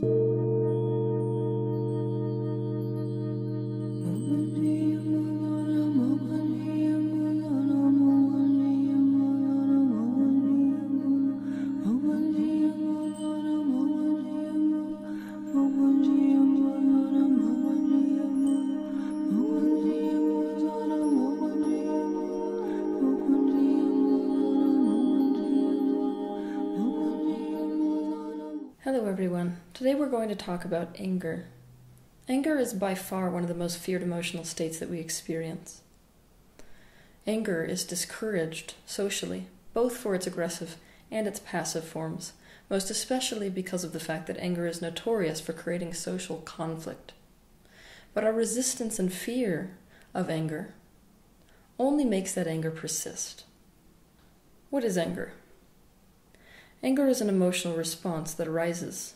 Hello, we're going to talk about anger. Anger is by far one of the most feared emotional states that we experience. Anger is discouraged socially, both for its aggressive and its passive forms, most especially because of the fact that anger is notorious for creating social conflict. But our resistance and fear of anger only makes that anger persist. What is anger? Anger is an emotional response that arises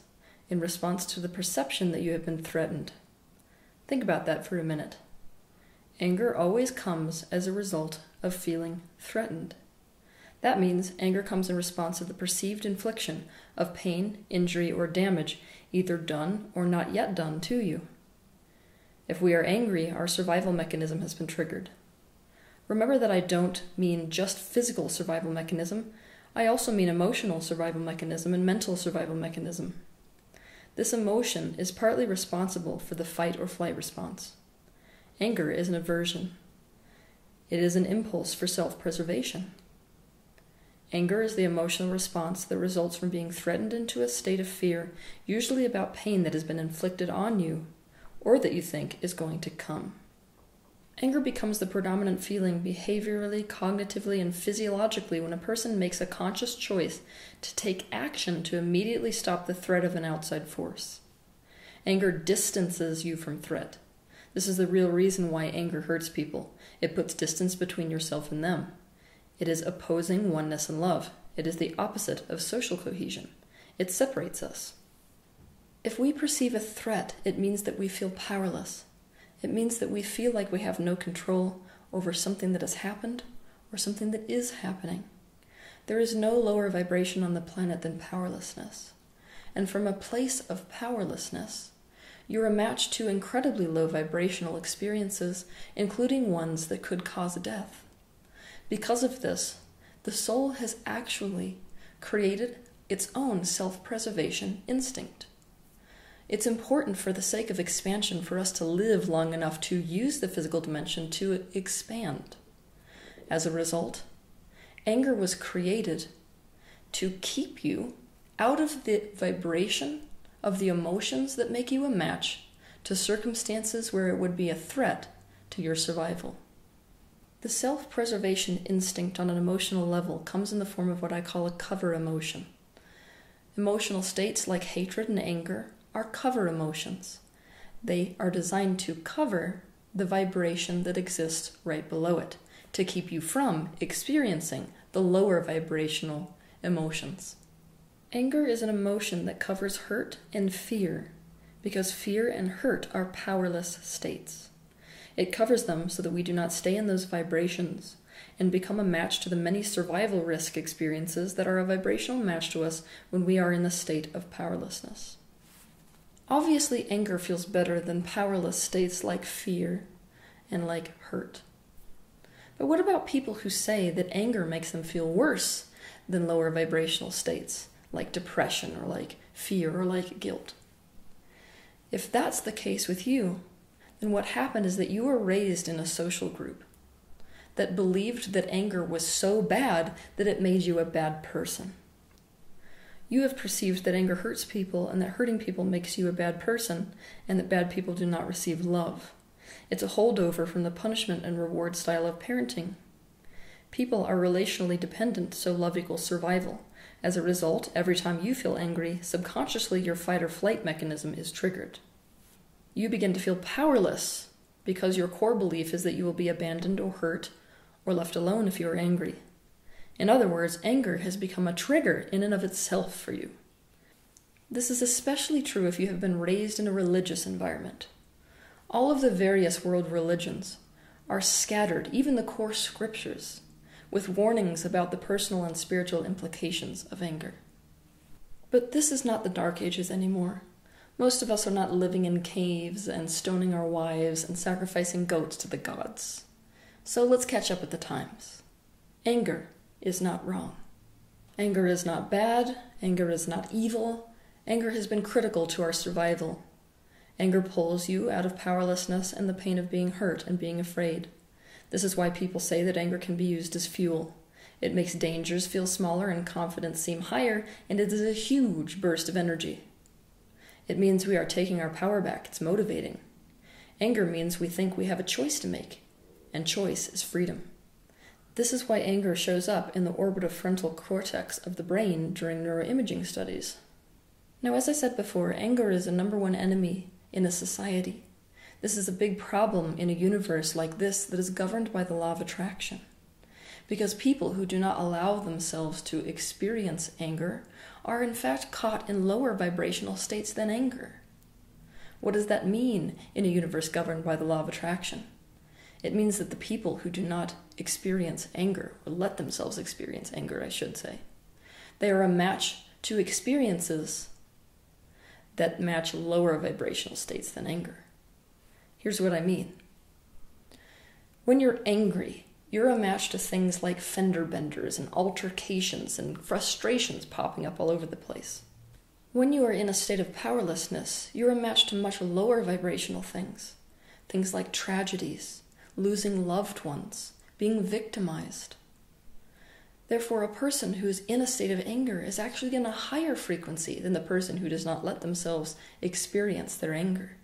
in response to the perception that you have been threatened. Think about that for a minute. Anger always comes as a result of feeling threatened. That means anger comes in response to the perceived infliction of pain, injury, or damage, either done or not yet done to you. If we are angry, our survival mechanism has been triggered. Remember that I don't mean just physical survival mechanism, I also mean emotional survival mechanism and mental survival mechanism. This emotion is partly responsible for the fight or flight response. Anger is an aversion. It is an impulse for self preservation. Anger is the emotional response that results from being threatened into a state of fear, usually about pain that has been inflicted on you or that you think is going to come. Anger becomes the predominant feeling behaviorally, cognitively, and physiologically when a person makes a conscious choice to take action to immediately stop the threat of an outside force. Anger distances you from threat. This is the real reason why anger hurts people. It puts distance between yourself and them. It is opposing oneness and love. It is the opposite of social cohesion. It separates us. If we perceive a threat, it means that we feel powerless. It means that we feel like we have no control over something that has happened or something that is happening. There is no lower vibration on the planet than powerlessness. And from a place of powerlessness, you're a match to incredibly low vibrational experiences, including ones that could cause death. Because of this, the soul has actually created its own self preservation instinct. It's important for the sake of expansion for us to live long enough to use the physical dimension to expand. As a result, anger was created to keep you out of the vibration of the emotions that make you a match to circumstances where it would be a threat to your survival. The self preservation instinct on an emotional level comes in the form of what I call a cover emotion. Emotional states like hatred and anger are cover emotions. They are designed to cover the vibration that exists right below it, to keep you from experiencing the lower vibrational emotions. Anger is an emotion that covers hurt and fear, because fear and hurt are powerless states. It covers them so that we do not stay in those vibrations and become a match to the many survival risk experiences that are a vibrational match to us when we are in the state of powerlessness. Obviously, anger feels better than powerless states like fear and like hurt. But what about people who say that anger makes them feel worse than lower vibrational states like depression or like fear or like guilt? If that's the case with you, then what happened is that you were raised in a social group that believed that anger was so bad that it made you a bad person. You have perceived that anger hurts people and that hurting people makes you a bad person and that bad people do not receive love. It's a holdover from the punishment and reward style of parenting. People are relationally dependent, so love equals survival. As a result, every time you feel angry, subconsciously your fight or flight mechanism is triggered. You begin to feel powerless because your core belief is that you will be abandoned or hurt or left alone if you are angry. In other words, anger has become a trigger in and of itself for you. This is especially true if you have been raised in a religious environment. All of the various world religions are scattered, even the core scriptures, with warnings about the personal and spiritual implications of anger. But this is not the Dark Ages anymore. Most of us are not living in caves and stoning our wives and sacrificing goats to the gods. So let's catch up with the times. Anger is not wrong. Anger is not bad. Anger is not evil. Anger has been critical to our survival. Anger pulls you out of powerlessness and the pain of being hurt and being afraid. This is why people say that anger can be used as fuel. It makes dangers feel smaller and confidence seem higher, and it is a huge burst of energy. It means we are taking our power back. It's motivating. Anger means we think we have a choice to make, and choice is freedom. This is why anger shows up in the orbitofrontal cortex of the brain during neuroimaging studies. Now, as I said before, anger is a number one enemy in a society. This is a big problem in a universe like this that is governed by the law of attraction. Because people who do not allow themselves to experience anger are in fact caught in lower vibrational states than anger. What does that mean in a universe governed by the law of attraction? It means that the people who do not experience anger, or let themselves experience anger, I should say, they are a match to experiences that match lower vibrational states than anger. Here's what I mean. When you're angry, you're a match to things like fender benders and altercations and frustrations popping up all over the place. When you are in a state of powerlessness, you're a match to much lower vibrational things. Things like tragedies, losing loved ones, being victimized. Therefore, a person who is in a state of anger is actually in a higher frequency than the person who does not let themselves experience their anger.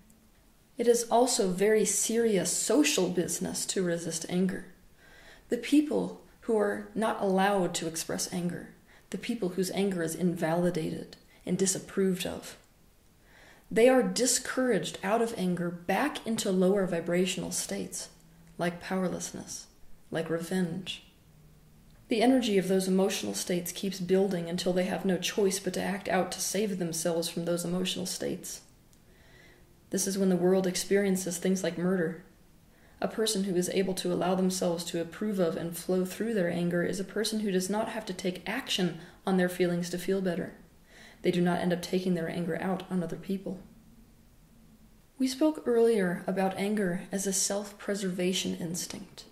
It is also very serious social business to resist anger. The people who are not allowed to express anger, the people whose anger is invalidated and disapproved of, they are discouraged out of anger back into lower vibrational states like powerlessness, like revenge. The energy of those emotional states keeps building until they have no choice but to act out to save themselves from those emotional states. This is when the world experiences things like murder. A person who is able to allow themselves to approve of and flow through their anger is a person who does not have to take action on their feelings to feel better. They do not end up taking their anger out on other people. We spoke earlier about anger as a self preservation instinct.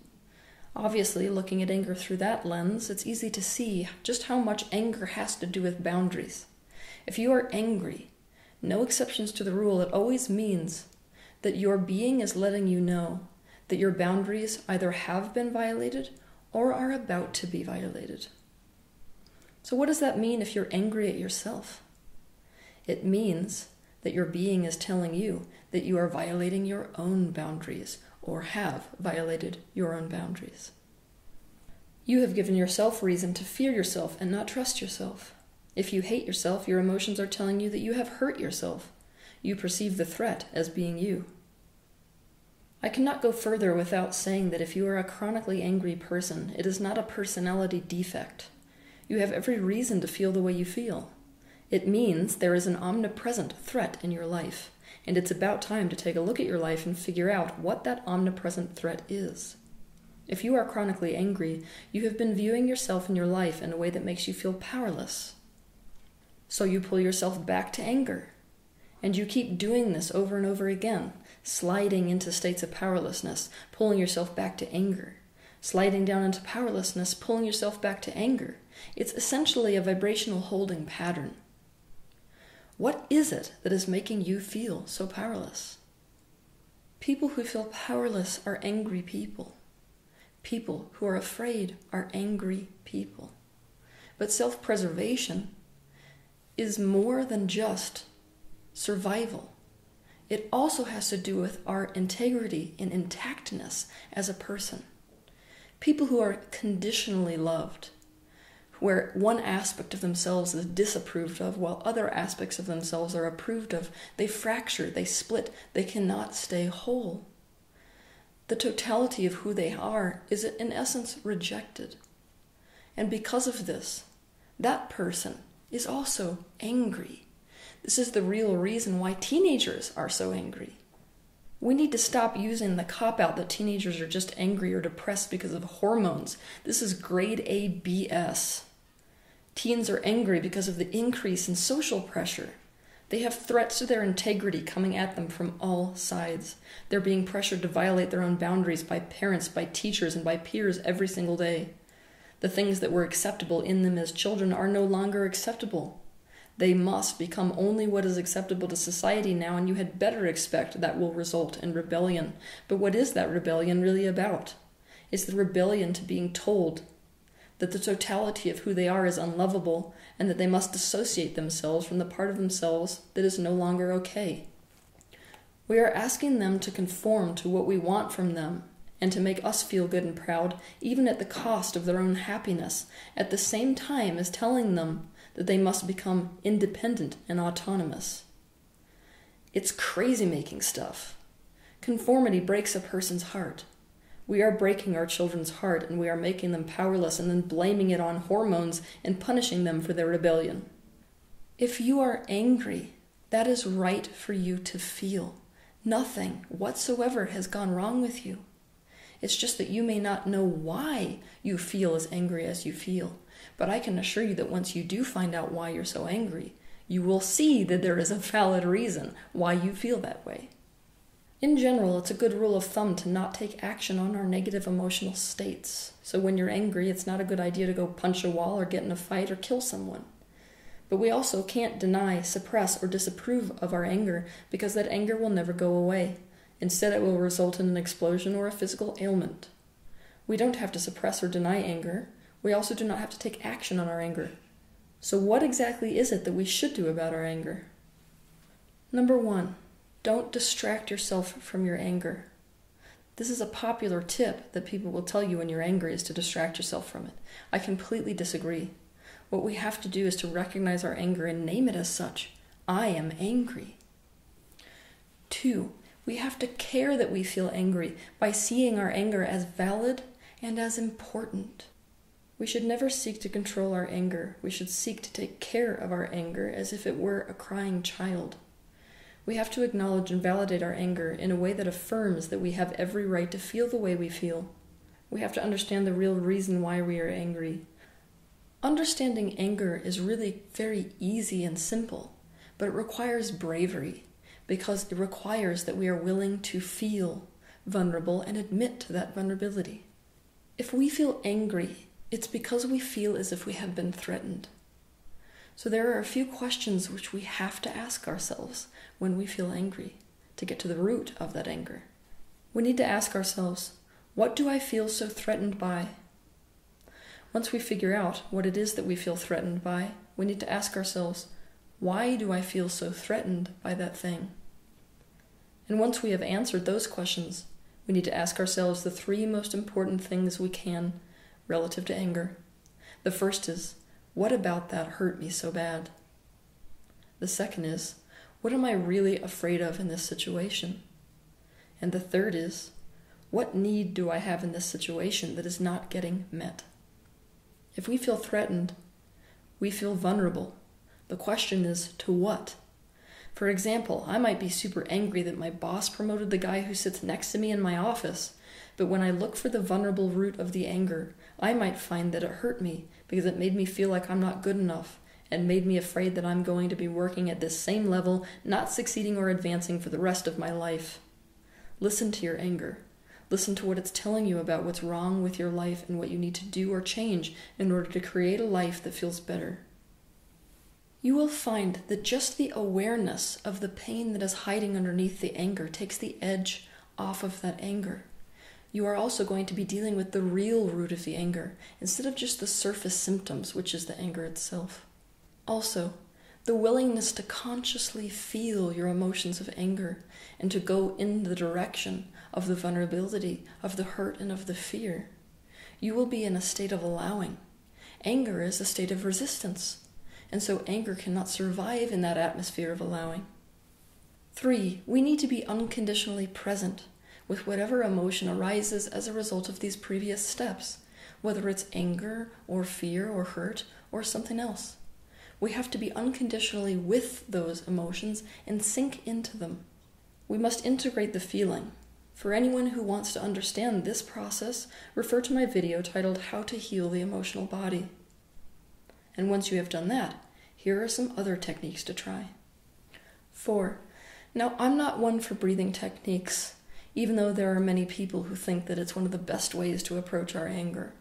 Obviously, looking at anger through that lens, it's easy to see just how much anger has to do with boundaries. If you are angry, no exceptions to the rule, it always means that your being is letting you know that your boundaries either have been violated or are about to be violated. So, what does that mean if you're angry at yourself? It means that your being is telling you that you are violating your own boundaries or have violated your own boundaries. You have given yourself reason to fear yourself and not trust yourself. If you hate yourself, your emotions are telling you that you have hurt yourself. You perceive the threat as being you. I cannot go further without saying that if you are a chronically angry person, it is not a personality defect. You have every reason to feel the way you feel. It means there is an omnipresent threat in your life and it's about time to take a look at your life and figure out what that omnipresent threat is. If you are chronically angry, you have been viewing yourself and your life in a way that makes you feel powerless. So you pull yourself back to anger. And you keep doing this over and over again, sliding into states of powerlessness, pulling yourself back to anger, sliding down into powerlessness, pulling yourself back to anger. It's essentially a vibrational holding pattern. What is it that is making you feel so powerless? People who feel powerless are angry people. People who are afraid are angry people. But self preservation is more than just survival. It also has to do with our integrity and intactness as a person. People who are conditionally loved where one aspect of themselves is disapproved of while other aspects of themselves are approved of. They fracture, they split, they cannot stay whole. The totality of who they are is, in essence, rejected. And because of this, that person is also angry. This is the real reason why teenagers are so angry. We need to stop using the cop out that teenagers are just angry or depressed because of hormones. This is grade A BS. Teens are angry because of the increase in social pressure. They have threats to their integrity coming at them from all sides. They're being pressured to violate their own boundaries by parents, by teachers, and by peers every single day. The things that were acceptable in them as children are no longer acceptable. They must become only what is acceptable to society now, and you had better expect that will result in rebellion. But what is that rebellion really about? It's the rebellion to being told that the totality of who they are is unlovable, and that they must dissociate themselves from the part of themselves that is no longer okay. We are asking them to conform to what we want from them and to make us feel good and proud, even at the cost of their own happiness, at the same time as telling them that they must become independent and autonomous. It's crazy making stuff. Conformity breaks a person's heart. We are breaking our children's heart and we are making them powerless and then blaming it on hormones and punishing them for their rebellion. If you are angry, that is right for you to feel. Nothing whatsoever has gone wrong with you. It's just that you may not know why you feel as angry as you feel. But I can assure you that once you do find out why you're so angry, you will see that there is a valid reason why you feel that way. In general, it's a good rule of thumb to not take action on our negative emotional states. So when you're angry, it's not a good idea to go punch a wall or get in a fight or kill someone. But we also can't deny, suppress, or disapprove of our anger because that anger will never go away. Instead, it will result in an explosion or a physical ailment. We don't have to suppress or deny anger. We also do not have to take action on our anger. So, what exactly is it that we should do about our anger? Number one, don't distract yourself from your anger. This is a popular tip that people will tell you when you're angry is to distract yourself from it. I completely disagree. What we have to do is to recognize our anger and name it as such. I am angry. Two, we have to care that we feel angry by seeing our anger as valid and as important. We should never seek to control our anger. We should seek to take care of our anger as if it were a crying child. We have to acknowledge and validate our anger in a way that affirms that we have every right to feel the way we feel. We have to understand the real reason why we are angry. Understanding anger is really very easy and simple, but it requires bravery because it requires that we are willing to feel vulnerable and admit to that vulnerability. If we feel angry, it's because we feel as if we have been threatened. So there are a few questions which we have to ask ourselves when we feel angry to get to the root of that anger. We need to ask ourselves, what do I feel so threatened by? Once we figure out what it is that we feel threatened by, we need to ask ourselves, why do I feel so threatened by that thing? And once we have answered those questions, we need to ask ourselves the three most important things we can relative to anger. The first is, what about that hurt me so bad? The second is, what am I really afraid of in this situation? And the third is, what need do I have in this situation that is not getting met? If we feel threatened, we feel vulnerable. The question is, to what? For example, I might be super angry that my boss promoted the guy who sits next to me in my office, but when I look for the vulnerable root of the anger, I might find that it hurt me because it made me feel like I'm not good enough and made me afraid that I'm going to be working at this same level, not succeeding or advancing for the rest of my life. Listen to your anger. Listen to what it's telling you about what's wrong with your life and what you need to do or change in order to create a life that feels better you will find that just the awareness of the pain that is hiding underneath the anger takes the edge off of that anger. You are also going to be dealing with the real root of the anger instead of just the surface symptoms, which is the anger itself. Also, the willingness to consciously feel your emotions of anger and to go in the direction of the vulnerability, of the hurt, and of the fear. You will be in a state of allowing. Anger is a state of resistance and so anger cannot survive in that atmosphere of allowing. Three, we need to be unconditionally present with whatever emotion arises as a result of these previous steps, whether it's anger or fear or hurt or something else. We have to be unconditionally with those emotions and sink into them. We must integrate the feeling. For anyone who wants to understand this process, refer to my video titled How to Heal the Emotional Body. And once you have done that, here are some other techniques to try. Four, now I'm not one for breathing techniques, even though there are many people who think that it's one of the best ways to approach our anger.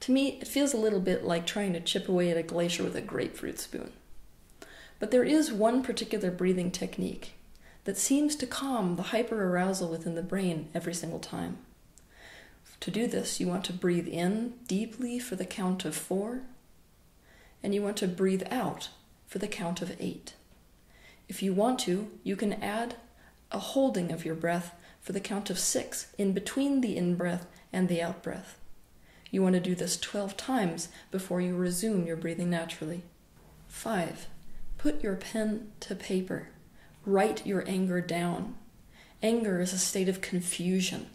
To me, it feels a little bit like trying to chip away at a glacier with a grapefruit spoon. But there is one particular breathing technique that seems to calm the hyperarousal within the brain every single time. To do this, you want to breathe in deeply for the count of four, and you want to breathe out for the count of eight. If you want to, you can add a holding of your breath for the count of six in between the in breath and the out breath. You want to do this 12 times before you resume your breathing naturally. 5. Put your pen to paper. Write your anger down. Anger is a state of confusion.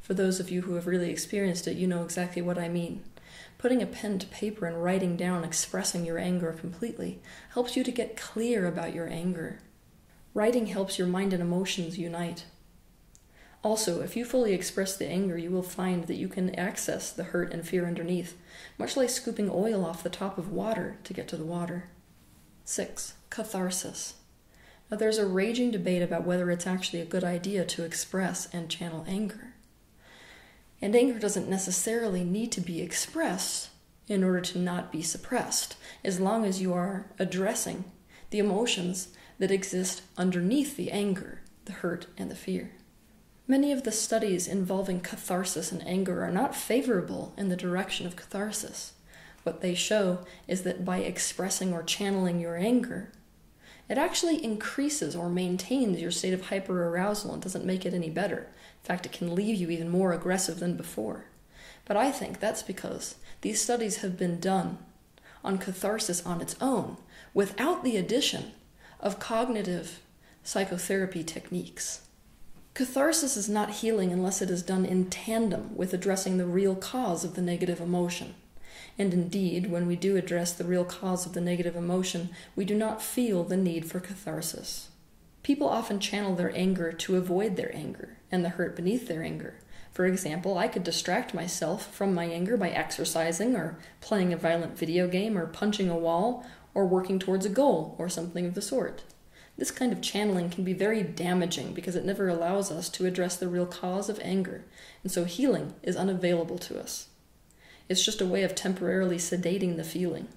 For those of you who have really experienced it, you know exactly what I mean. Putting a pen to paper and writing down, expressing your anger completely, helps you to get clear about your anger. Writing helps your mind and emotions unite. Also, if you fully express the anger, you will find that you can access the hurt and fear underneath, much like scooping oil off the top of water to get to the water. 6. Catharsis. Now, there's a raging debate about whether it's actually a good idea to express and channel anger. And anger doesn't necessarily need to be expressed in order to not be suppressed, as long as you are addressing the emotions that exist underneath the anger, the hurt, and the fear. Many of the studies involving catharsis and anger are not favorable in the direction of catharsis. What they show is that by expressing or channeling your anger, it actually increases or maintains your state of hyperarousal and doesn't make it any better. In fact, it can leave you even more aggressive than before. But I think that's because these studies have been done on catharsis on its own without the addition of cognitive psychotherapy techniques. Catharsis is not healing unless it is done in tandem with addressing the real cause of the negative emotion. And indeed, when we do address the real cause of the negative emotion, we do not feel the need for catharsis. People often channel their anger to avoid their anger and the hurt beneath their anger. For example, I could distract myself from my anger by exercising or playing a violent video game or punching a wall or working towards a goal or something of the sort. This kind of channeling can be very damaging because it never allows us to address the real cause of anger, and so healing is unavailable to us. It's just a way of temporarily sedating the feeling.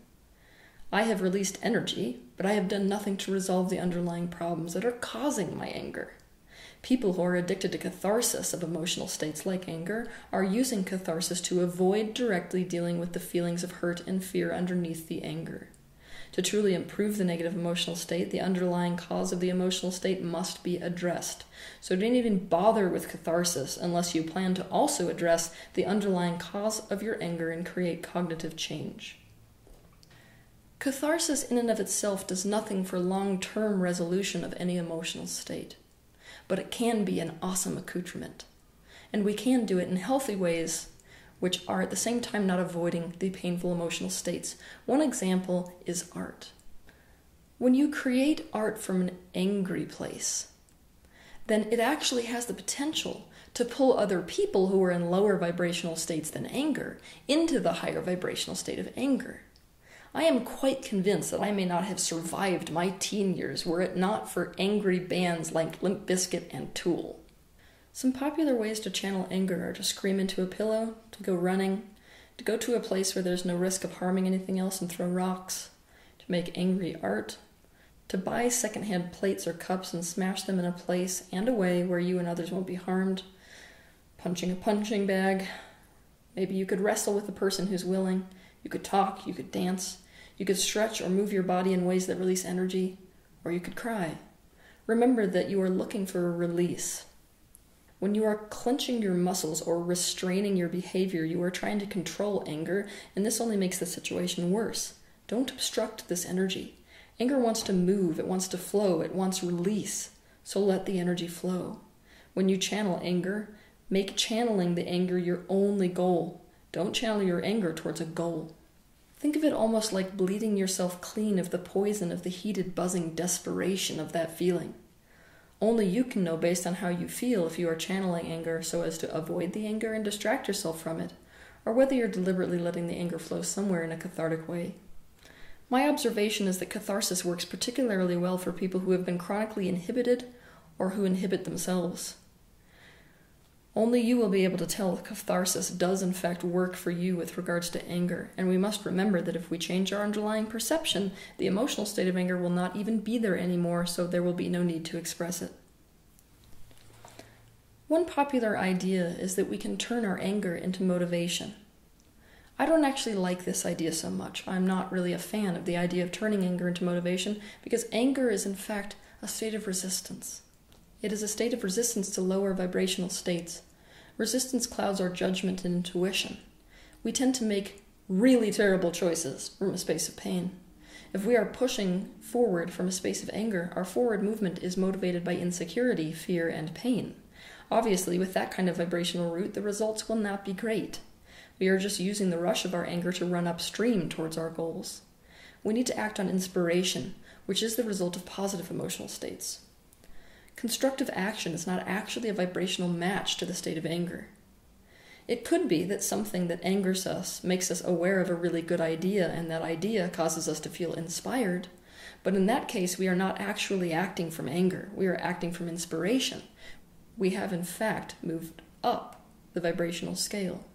I have released energy, but I have done nothing to resolve the underlying problems that are causing my anger. People who are addicted to catharsis of emotional states like anger are using catharsis to avoid directly dealing with the feelings of hurt and fear underneath the anger. To truly improve the negative emotional state, the underlying cause of the emotional state must be addressed. So don't even bother with catharsis unless you plan to also address the underlying cause of your anger and create cognitive change. Catharsis, in and of itself, does nothing for long term resolution of any emotional state, but it can be an awesome accoutrement. And we can do it in healthy ways which are at the same time not avoiding the painful emotional states. One example is art. When you create art from an angry place, then it actually has the potential to pull other people who are in lower vibrational states than anger into the higher vibrational state of anger. I am quite convinced that I may not have survived my teen years were it not for angry bands like Limp Bizkit and Tool. Some popular ways to channel anger are to scream into a pillow, to go running, to go to a place where there's no risk of harming anything else and throw rocks, to make angry art, to buy secondhand plates or cups and smash them in a place and a way where you and others won't be harmed, punching a punching bag. Maybe you could wrestle with a person who's willing. You could talk, you could dance, you could stretch or move your body in ways that release energy, or you could cry. Remember that you are looking for a release, when you are clenching your muscles or restraining your behavior, you are trying to control anger, and this only makes the situation worse. Don't obstruct this energy. Anger wants to move, it wants to flow, it wants release. So let the energy flow. When you channel anger, make channeling the anger your only goal. Don't channel your anger towards a goal. Think of it almost like bleeding yourself clean of the poison of the heated, buzzing desperation of that feeling. Only you can know based on how you feel if you are channeling anger so as to avoid the anger and distract yourself from it, or whether you're deliberately letting the anger flow somewhere in a cathartic way. My observation is that catharsis works particularly well for people who have been chronically inhibited or who inhibit themselves. Only you will be able to tell if catharsis does in fact work for you with regards to anger, and we must remember that if we change our underlying perception, the emotional state of anger will not even be there anymore, so there will be no need to express it. One popular idea is that we can turn our anger into motivation. I don't actually like this idea so much. I'm not really a fan of the idea of turning anger into motivation because anger is, in fact, a state of resistance. It is a state of resistance to lower vibrational states. Resistance clouds our judgment and intuition. We tend to make really terrible choices from a space of pain. If we are pushing forward from a space of anger, our forward movement is motivated by insecurity, fear, and pain. Obviously, with that kind of vibrational route, the results will not be great. We are just using the rush of our anger to run upstream towards our goals. We need to act on inspiration, which is the result of positive emotional states. Constructive action is not actually a vibrational match to the state of anger. It could be that something that angers us makes us aware of a really good idea, and that idea causes us to feel inspired. But in that case, we are not actually acting from anger, we are acting from inspiration. We have, in fact, moved up the vibrational scale.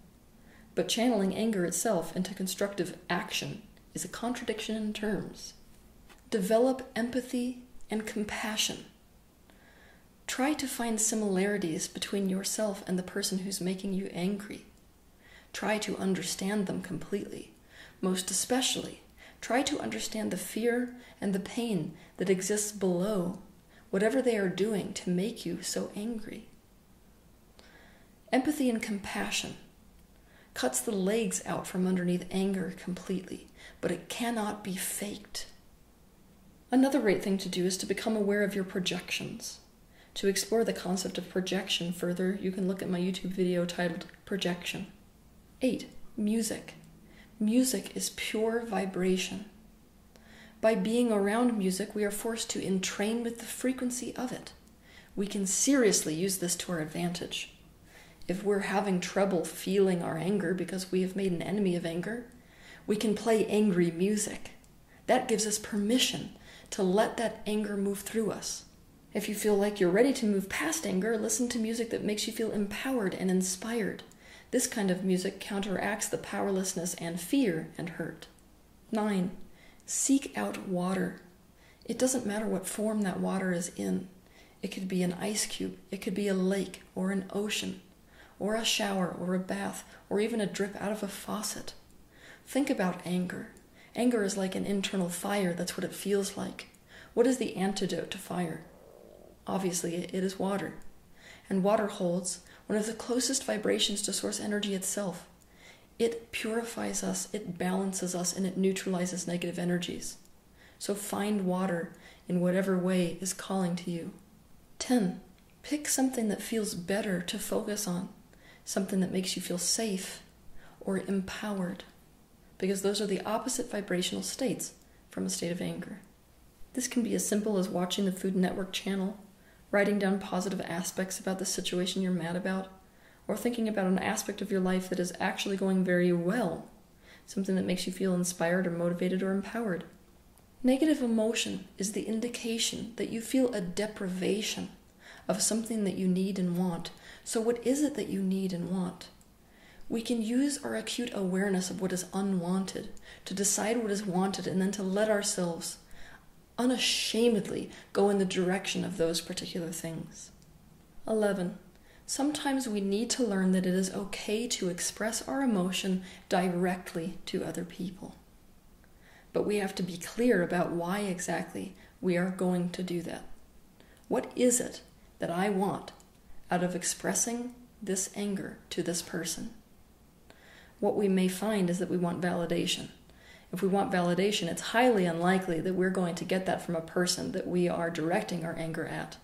But channeling anger itself into constructive action is a contradiction in terms. Develop empathy and compassion Try to find similarities between yourself and the person who's making you angry. Try to understand them completely. Most especially, try to understand the fear and the pain that exists below whatever they are doing to make you so angry. Empathy and compassion cuts the legs out from underneath anger completely, but it cannot be faked. Another great thing to do is to become aware of your projections. To explore the concept of projection further, you can look at my YouTube video titled Projection. 8. Music. Music is pure vibration. By being around music, we are forced to entrain with the frequency of it. We can seriously use this to our advantage. If we're having trouble feeling our anger because we have made an enemy of anger, we can play angry music. That gives us permission to let that anger move through us. If you feel like you're ready to move past anger, listen to music that makes you feel empowered and inspired. This kind of music counteracts the powerlessness and fear and hurt. 9. Seek out water. It doesn't matter what form that water is in. It could be an ice cube, it could be a lake or an ocean, or a shower or a bath, or even a drip out of a faucet. Think about anger. Anger is like an internal fire, that's what it feels like. What is the antidote to fire? Obviously, it is water. And water holds one of the closest vibrations to source energy itself. It purifies us, it balances us, and it neutralizes negative energies. So find water in whatever way is calling to you. 10. Pick something that feels better to focus on, something that makes you feel safe or empowered, because those are the opposite vibrational states from a state of anger. This can be as simple as watching the Food Network channel writing down positive aspects about the situation you're mad about, or thinking about an aspect of your life that is actually going very well, something that makes you feel inspired or motivated or empowered. Negative emotion is the indication that you feel a deprivation of something that you need and want. So, what is it that you need and want? We can use our acute awareness of what is unwanted to decide what is wanted and then to let ourselves unashamedly go in the direction of those particular things. 11. Sometimes we need to learn that it is okay to express our emotion directly to other people. But we have to be clear about why exactly we are going to do that. What is it that I want out of expressing this anger to this person? What we may find is that we want validation if we want validation, it's highly unlikely that we're going to get that from a person that we are directing our anger at.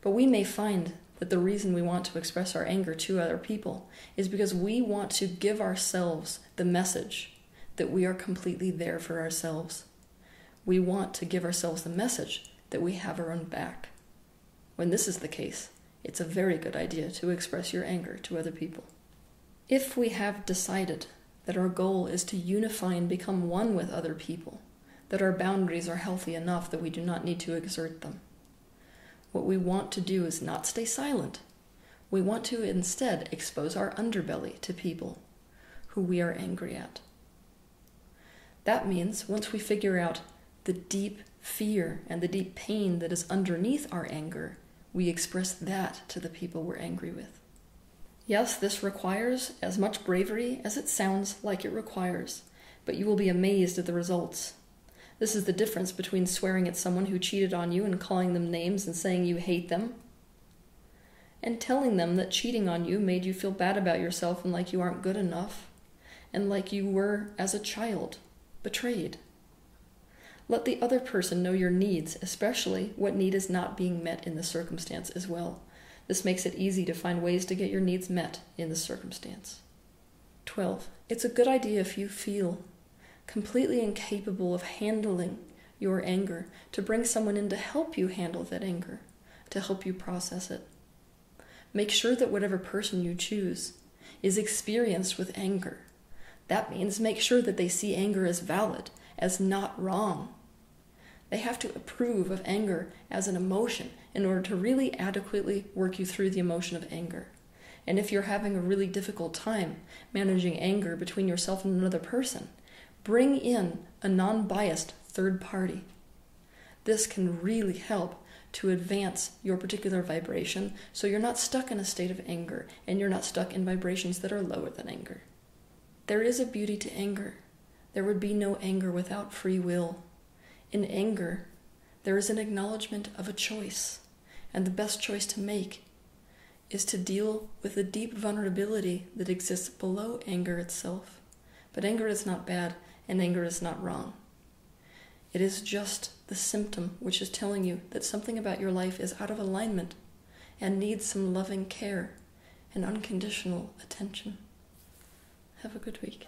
But we may find that the reason we want to express our anger to other people is because we want to give ourselves the message that we are completely there for ourselves. We want to give ourselves the message that we have our own back. When this is the case, it's a very good idea to express your anger to other people. If we have decided that our goal is to unify and become one with other people, that our boundaries are healthy enough that we do not need to exert them. What we want to do is not stay silent. We want to instead expose our underbelly to people who we are angry at. That means once we figure out the deep fear and the deep pain that is underneath our anger, we express that to the people we're angry with. Yes, this requires as much bravery as it sounds like it requires, but you will be amazed at the results. This is the difference between swearing at someone who cheated on you and calling them names and saying you hate them, and telling them that cheating on you made you feel bad about yourself and like you aren't good enough, and like you were, as a child, betrayed. Let the other person know your needs, especially what need is not being met in the circumstance as well. This makes it easy to find ways to get your needs met in the circumstance. 12. It's a good idea if you feel completely incapable of handling your anger, to bring someone in to help you handle that anger, to help you process it. Make sure that whatever person you choose is experienced with anger. That means make sure that they see anger as valid, as not wrong. They have to approve of anger as an emotion in order to really adequately work you through the emotion of anger. And if you're having a really difficult time managing anger between yourself and another person, Bring in a non biased third party. This can really help to advance your particular vibration so you're not stuck in a state of anger and you're not stuck in vibrations that are lower than anger. There is a beauty to anger. There would be no anger without free will. In anger, there is an acknowledgement of a choice, and the best choice to make is to deal with the deep vulnerability that exists below anger itself. But anger is not bad, and anger is not wrong. It is just the symptom which is telling you that something about your life is out of alignment and needs some loving care and unconditional attention. Have a good week.